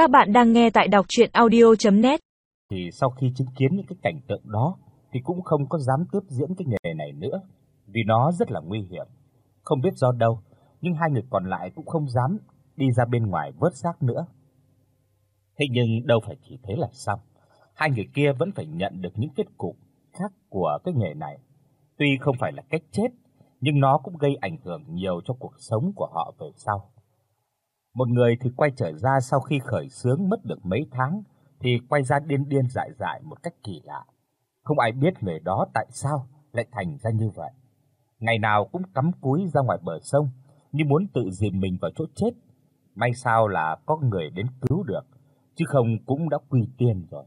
Các bạn đang nghe tại đọc audio net Thì sau khi chứng kiến những cái cảnh tượng đó thì cũng không có dám tiếp diễn cái nghề này nữa, vì nó rất là nguy hiểm. Không biết do đâu, nhưng hai người còn lại cũng không dám đi ra bên ngoài vớt xác nữa. Thế nhưng đâu phải chỉ thế là xong, hai người kia vẫn phải nhận được những kết cục khác của cái nghề này. Tuy không phải là cách chết, nhưng nó cũng gây ảnh hưởng nhiều cho cuộc sống của họ về sau. Một người thì quay trở ra sau khi khởi xướng mất được mấy tháng thì quay ra điên điên dại dại một cách kỳ lạ. Không ai biết người đó tại sao lại thành ra như vậy. Ngày nào cũng cắm cúi ra ngoài bờ sông như muốn tự dìm mình vào chỗ chết. May sao là có người đến cứu được, chứ không cũng đã quy tiên rồi.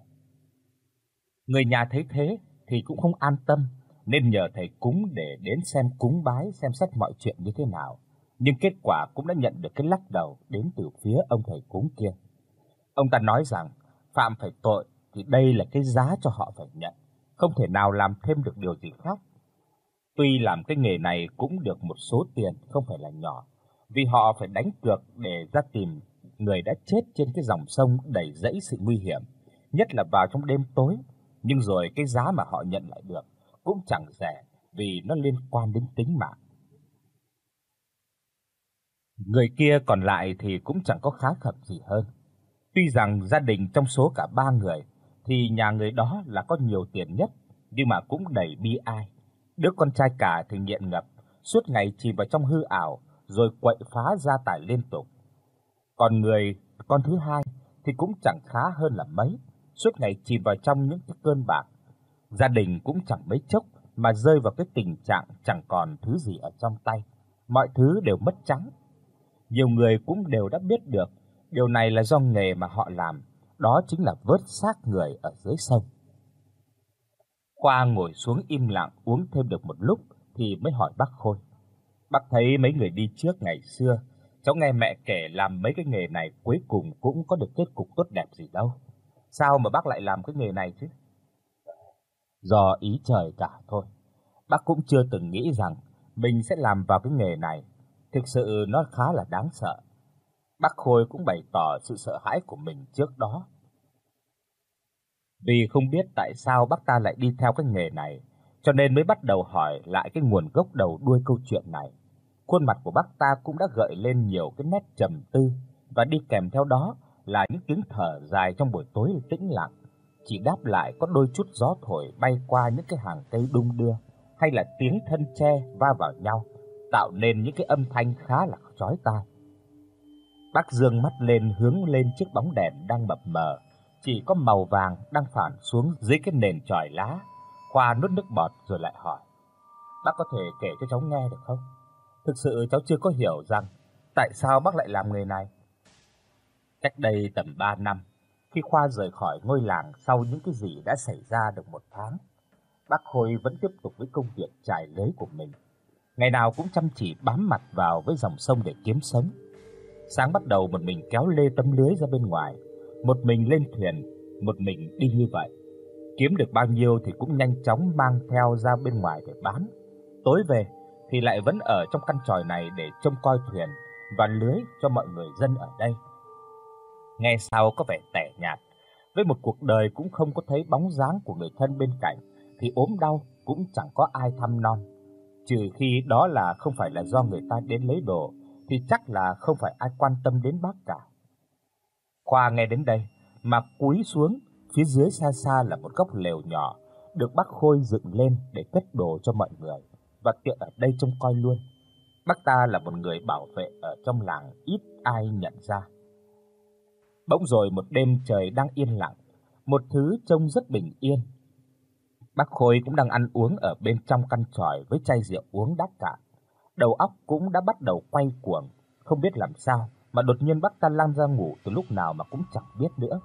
Người nhà thấy thế thì cũng không an tâm nên nhờ thầy cúng để đến xem cúng bái xem xét mọi chuyện như thế nào nhưng kết quả cũng đã nhận được cái lắc đầu đến từ phía ông thầy cúng kia. Ông ta nói rằng phạm phải tội thì đây là cái giá cho họ phải nhận, không thể nào làm thêm được điều gì khác. Tuy làm cái nghề này cũng được một số tiền không phải là nhỏ, vì họ phải đánh cược để ra tìm người đã chết trên cái dòng sông đầy rẫy sự nguy hiểm, nhất là vào trong đêm tối, nhưng rồi cái giá mà họ nhận lại được cũng chẳng rẻ vì nó liên quan đến tính mạng. Người kia còn lại thì cũng chẳng có khá khẩm gì hơn. Tuy rằng gia đình trong số cả ba người thì nhà người đó là có nhiều tiền nhất, nhưng mà cũng đầy bi ai. Đứa con trai cả thì nghiện ngập, suốt ngày chìm vào trong hư ảo rồi quậy phá gia tài liên tục. Còn người con thứ hai thì cũng chẳng khá hơn là mấy, suốt ngày chìm vào trong những cái cơn bạc. Gia đình cũng chẳng mấy chốc mà rơi vào cái tình trạng chẳng còn thứ gì ở trong tay, mọi thứ đều mất trắng nhiều người cũng đều đã biết được điều này là do nghề mà họ làm, đó chính là vớt xác người ở dưới sông. Khoa ngồi xuống im lặng uống thêm được một lúc thì mới hỏi bác Khôi. Bác thấy mấy người đi trước ngày xưa, cháu nghe mẹ kể làm mấy cái nghề này cuối cùng cũng có được kết cục tốt đẹp gì đâu. Sao mà bác lại làm cái nghề này chứ? Do ý trời cả thôi. Bác cũng chưa từng nghĩ rằng mình sẽ làm vào cái nghề này Thực sự nó khá là đáng sợ. Bác Khôi cũng bày tỏ sự sợ hãi của mình trước đó. Vì không biết tại sao bác ta lại đi theo cái nghề này, cho nên mới bắt đầu hỏi lại cái nguồn gốc đầu đuôi câu chuyện này. Khuôn mặt của bác ta cũng đã gợi lên nhiều cái nét trầm tư và đi kèm theo đó là những tiếng thở dài trong buổi tối tĩnh lặng, chỉ đáp lại có đôi chút gió thổi bay qua những cái hàng cây đung đưa hay là tiếng thân tre va vào nhau tạo nên những cái âm thanh khá là chói tai. Bác dương mắt lên hướng lên chiếc bóng đèn đang mập mờ, chỉ có màu vàng đang phản xuống dưới cái nền chòi lá. Khoa nuốt nước bọt rồi lại hỏi: "Bác có thể kể cho cháu nghe được không? Thực sự cháu chưa có hiểu rằng tại sao bác lại làm nghề này." Cách đây tầm 3 năm, khi Khoa rời khỏi ngôi làng sau những cái gì đã xảy ra được một tháng, bác Khôi vẫn tiếp tục với công việc trải lưới của mình ngày nào cũng chăm chỉ bám mặt vào với dòng sông để kiếm sống. Sáng bắt đầu một mình kéo lê tấm lưới ra bên ngoài, một mình lên thuyền, một mình đi như vậy. Kiếm được bao nhiêu thì cũng nhanh chóng mang theo ra bên ngoài để bán. Tối về thì lại vẫn ở trong căn tròi này để trông coi thuyền và lưới cho mọi người dân ở đây. Nghe sau có vẻ tẻ nhạt, với một cuộc đời cũng không có thấy bóng dáng của người thân bên cạnh thì ốm đau cũng chẳng có ai thăm non trừ khi đó là không phải là do người ta đến lấy đồ thì chắc là không phải ai quan tâm đến bác cả. Khoa nghe đến đây mà cúi xuống, phía dưới xa xa là một góc lều nhỏ được bác Khôi dựng lên để cất đồ cho mọi người và tiện ở đây trông coi luôn. Bác ta là một người bảo vệ ở trong làng ít ai nhận ra. Bỗng rồi một đêm trời đang yên lặng, một thứ trông rất bình yên Bác Khôi cũng đang ăn uống ở bên trong căn tròi với chai rượu uống đắc cả. Đầu óc cũng đã bắt đầu quay cuồng, không biết làm sao mà đột nhiên bác ta lăn ra ngủ từ lúc nào mà cũng chẳng biết nữa.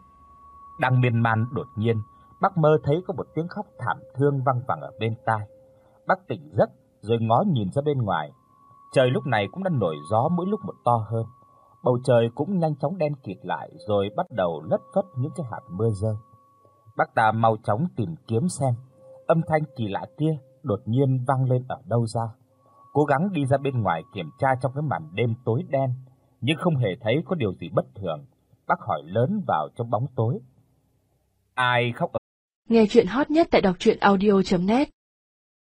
Đang miên man đột nhiên, bác mơ thấy có một tiếng khóc thảm thương vang vẳng ở bên tai. Bác tỉnh giấc rồi ngó nhìn ra bên ngoài. Trời lúc này cũng đã nổi gió mỗi lúc một to hơn. Bầu trời cũng nhanh chóng đen kịt lại rồi bắt đầu lất phất những cái hạt mưa rơi. Bác ta mau chóng tìm kiếm xem Âm thanh kỳ lạ kia đột nhiên vang lên ở đâu ra. Cố gắng đi ra bên ngoài kiểm tra trong cái màn đêm tối đen, nhưng không hề thấy có điều gì bất thường. Bác hỏi lớn vào trong bóng tối. Ai khóc ở... Nghe truyện hot nhất tại doctruyenaudio.net